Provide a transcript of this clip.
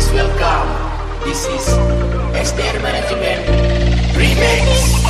Please welcome. This is Esther Management Remix.